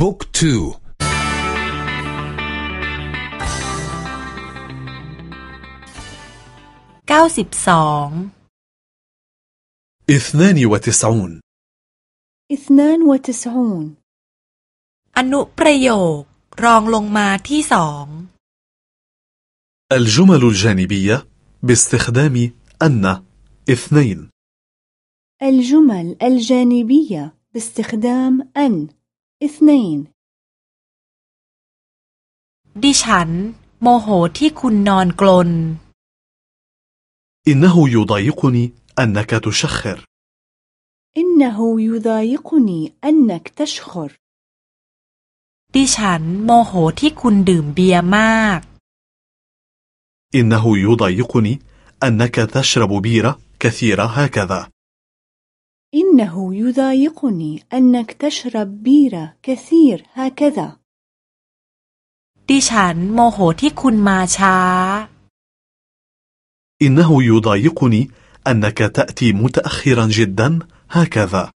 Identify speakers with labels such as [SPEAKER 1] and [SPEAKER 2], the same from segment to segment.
[SPEAKER 1] บุ๊กทู
[SPEAKER 2] เก้าสิบสอง
[SPEAKER 3] اثنان وتسعون
[SPEAKER 4] اثنان وتسعون
[SPEAKER 2] อนุประโยครองลงมาที่สอง
[SPEAKER 3] الجمل الجانبية باستخدام أن اثنين
[SPEAKER 4] الجمل الجانبية باستخدام أن اثنين
[SPEAKER 2] ดิฉันโมโหที่คุณนอนกลน
[SPEAKER 3] إنه يضايقني أنك تشخر
[SPEAKER 4] إنه يضايقني أنك تشخر
[SPEAKER 2] ดิฉันโมโหที่คุณดื่มเบียร์มาก
[SPEAKER 3] إنه يضايقني أنك تشرب بيرة كثيرة هكذا
[SPEAKER 4] إنه يضايقني أنك تشرب بيرة كثير هكذا
[SPEAKER 2] ดิฉันโมโหที่คุณมาช้า
[SPEAKER 3] إنه يضايقني أنك تأتي متأخرا جدا هكذا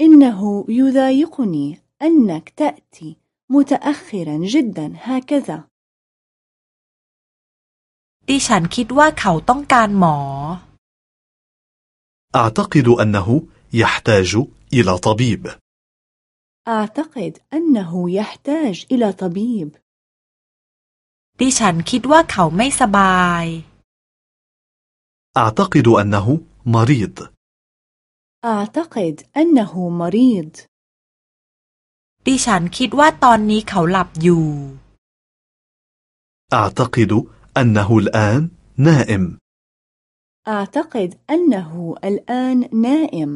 [SPEAKER 4] إنه يضايقني أنك تأتي متأخرا جدا هكذا
[SPEAKER 2] ดิฉันคิดว่าเขาต้องการหมอ
[SPEAKER 3] أعتقد أنه يحتاج إلى طبيب
[SPEAKER 4] أعتقد أنه يحتاج إلى طبيب
[SPEAKER 2] ดิฉันคิดว่าเขาไม่สบาย
[SPEAKER 3] أعتقد أنه مريض
[SPEAKER 4] أعتقد أنه مريض
[SPEAKER 2] ดิฉันคิดว่าตอนนี้เขาหลับอยู่
[SPEAKER 3] أعتقد أنه الآن نائم
[SPEAKER 4] أعتقد أنه الآن نائم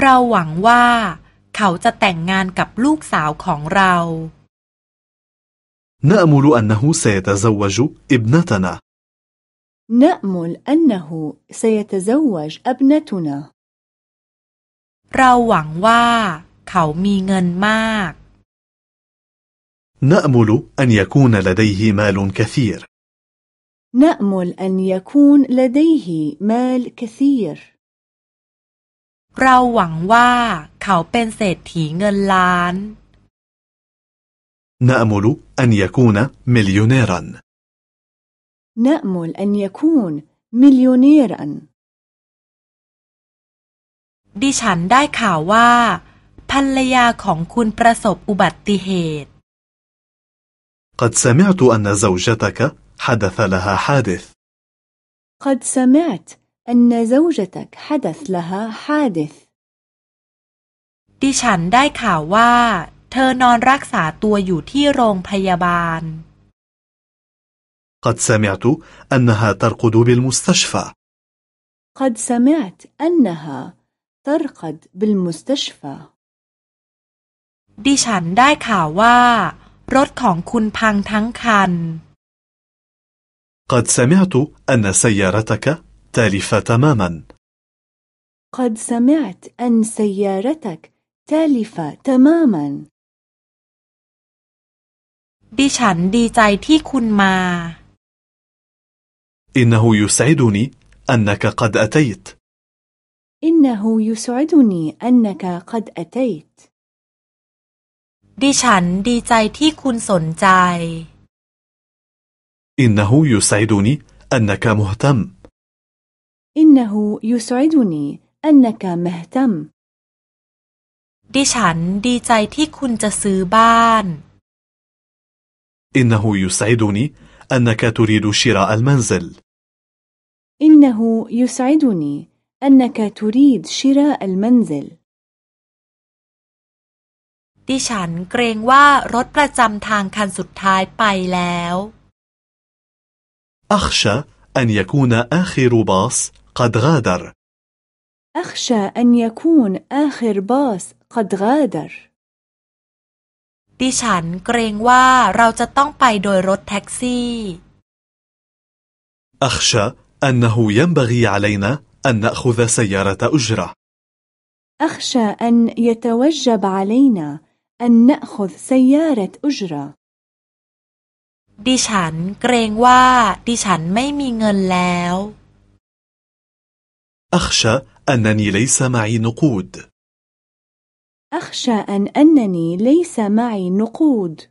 [SPEAKER 2] เราหวังว่าเขาจะแต่งงานกับลูกสาวของเรา
[SPEAKER 3] نأمل أنه سيتزوج ابنتنا
[SPEAKER 4] نأمل أنه سيتزوج ابنتنا
[SPEAKER 2] เราหวังว่าเขามีเงินมาก
[SPEAKER 3] نأمل أن يكون لديه مال كثير
[SPEAKER 4] نأمل أن يكون لديه مال كثير
[SPEAKER 2] เราหวังว่าเขาเป็นเศรษฐีเงินล้าน
[SPEAKER 3] نأمل أن يكون مليونيرا
[SPEAKER 4] نأمل أن يكون مليونيرا
[SPEAKER 2] ดิฉันได้ข่าวว่า ภรรยาของคุณประสบอุบัติเหตุ
[SPEAKER 3] قد سمعت أن زوجتك حدث لها حادث
[SPEAKER 4] قد سمعت أن زوجتك حدث لها حادث
[SPEAKER 2] ดิฉันได้ข่าวว่า เธอนอนรักษาตัวอยู่ที่โรงพยาบาล
[SPEAKER 3] قد سمعت أنها ترقد بالمستشفى
[SPEAKER 4] قد سمعت أنها ترقد بالمستشفى
[SPEAKER 2] ดิฉันได้ข่าวว่า รถของคุณพังทั้งคัน
[SPEAKER 3] قد سمعت أن سيارتك تالفة تماما
[SPEAKER 4] قد سمعت أن سيارتك تالفة تماما
[SPEAKER 2] ดิฉันดีใจที่คุณมา
[SPEAKER 3] إنه يسعدني أنك قد أتيت
[SPEAKER 4] إنه يسعدني أنك قد أتيت
[SPEAKER 2] ดิฉันดีใจที่คุณสนใจ
[SPEAKER 3] إنه يسعدني أنك مهتم
[SPEAKER 4] إنه يسعدني أنك مهتم
[SPEAKER 2] ดิฉันดีใจที่คุณจะซื้อบ้าน
[SPEAKER 3] إنه يسعدني أنك تريد شراء المنزل
[SPEAKER 4] إنه يسعدني أنك تريد شراء المنزل
[SPEAKER 2] ดิฉันเกรงว่ารถประจำทางคันสุดท้ายไปแล้ว
[SPEAKER 3] أخشى أن يكون آخر باص قد غادر
[SPEAKER 4] أخشى أن يكون آخر باص قد غادر
[SPEAKER 2] ดิฉันเกรงว่าเราจะต้องไปโดยรถแท็กซี่
[SPEAKER 3] أخشى أنه ينبغي علينا أن نأخذ سيارة أجرة
[SPEAKER 4] أخشى أن يتوجب علينا أن نأخذ سيارة أجرة
[SPEAKER 2] ดิฉันเกรงว่า ดิฉันไม่มีเงินแล้ว
[SPEAKER 3] أخشى أنني ليس معي نقود
[SPEAKER 4] أخشى أن أنني ليس معي نقود.